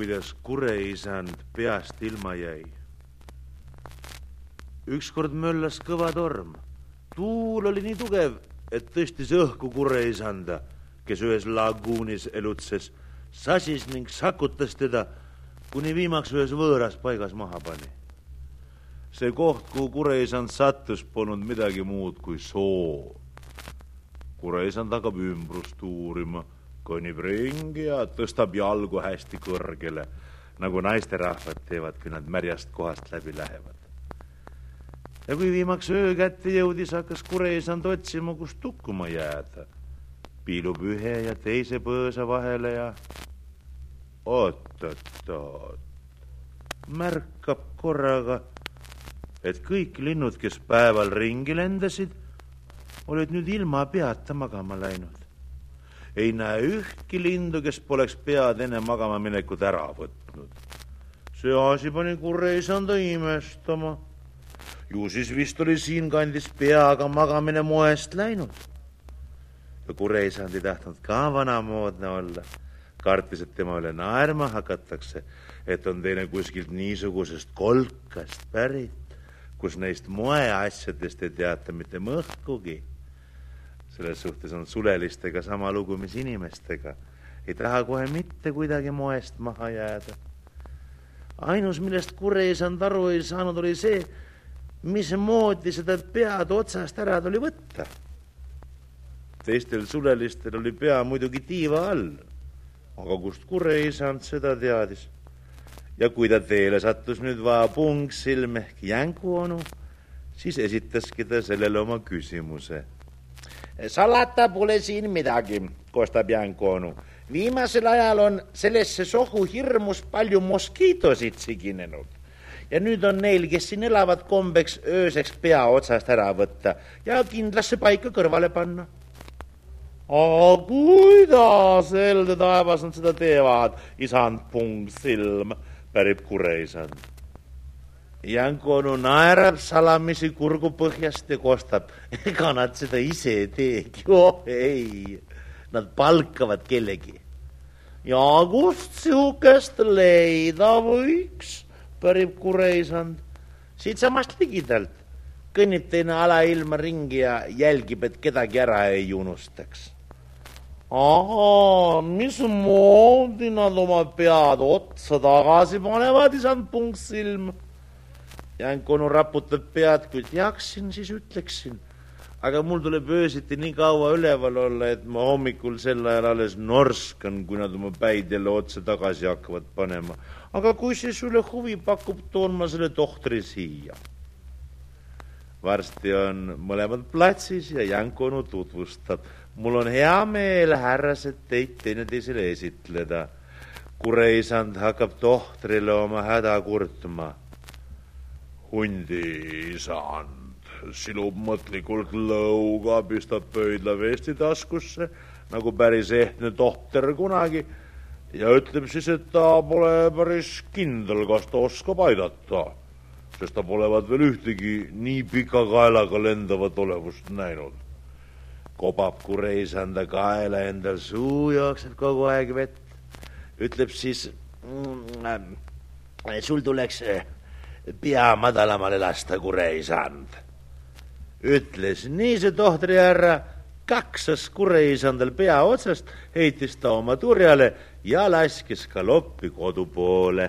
kuidas kureisand peast ilma jäi. ükskord möllas kõva torm. tuul oli nii tugev, et tõstis õhku kureisanda, kes ühes laguunis elutses, sasis ning sakutas teda, kuni viimaks ühes võõras paigas maha pani. see koht, kuhu kureisand sattus, polnud midagi muud kui soo. kureisand hakkab ümbrust uurima konib ringi ja tõstab jalgu hästi kõrgele, nagu naisterahvad teevad, kui nad märjast kohast läbi lähevad. ja kui viimaks öö kätte jõudis, hakkas kureisand otsima, kus tukkuma jääda. piilub ühe ja teise põõsa vahele ja oot-oot-oot, märkab korraga, et kõik linnud, kes päeval ringi lendasid, olid nüüd ilma peata magama läinud ei näe ühtki lindu, kes poleks pead enne magama minekut ära võtnud. see asi pani kurreisanda imestama. ju siis vist oli siinkandis peaga magamine moest läinud. ja kurreisand ei tahtnud ka vanamoodne olla. kartis, et tema üle naerma hakatakse, et on teine kuskilt niisugusest kolkast pärit, kus neist moeasjadest ei teata mitte mõhkugi selles suhtes on sulelistega sama lugu, mis inimestega. ei taha kohe mitte kuidagi moest maha jääda. ainus, millest kureisand aru ei saanud, oli see, mismoodi seda pead otsast ära tuli võtta. teistel sulelistel oli pea muidugi tiiva all, aga kust kureisand seda teadis. ja kui ta teele sattus nüüd vaapung silm ehk jänkuonu, siis esitaski ta sellele oma küsimuse salata pole siin midagi, kostab Janko-onu. viimasel ajal on sellesse sohu hirmus palju moskiitosid siginenud ja nüüd on neil, kes siin elavad, kombeks ööseks pea otsast ära võtta ja kindlasse paika kõrvale panna. aga kuidas elde taevas nad seda teevad, isand pungsilm, pärib kureisand Janko onu naerab salamisi kurgu põhjast ja kostab, ega nad seda ise ei teegi, oh ei, nad palkavad kellegi. ja kust sihukest leida võiks, pärib kureisand. siitsamast ligidalt kõnnib teine alailma ringi ja jälgib, et kedagi ära ei unustaks. ahhaa, mismoodi nad oma pead otsa tagasi panevad, isand Pungsilm Jankonu raputab pead, kui teaksin, siis ütleksin. aga mul tuleb öösiti nii kaua üleval olla, et ma hommikul sel ajal alles norskan, kui nad oma päid jälle otse tagasi hakkavad panema. aga kui see sulle huvi pakub, toon ma selle tohtri siia. varsti on mõlemad platsis ja Jankonu tutvustab. mul on hea meel, härrased, teid teineteisele esitleda. kureisand hakkab tohtrile oma häda kurtma hundi isand silub mõtlikult lõuga, pistab pöidla vesti taskusse nagu päris ehtne tohter kunagi ja ütleb siis, et ta pole päris kindel, kas ta oskab aidata, sest ta polevat veel ühtegi nii pika kaelaga lendavat olevust näinud. kobab kureisanda kaela endal, suu jookseb kogu aeg vett, ütleb siis mm,, sul tuleks pea madalamale lasta, kure ei saanud. ütles nii see tohtrihärra, kaksas kureisandal pea otsast, heitis ta oma turjale ja laskis galoppi kodu poole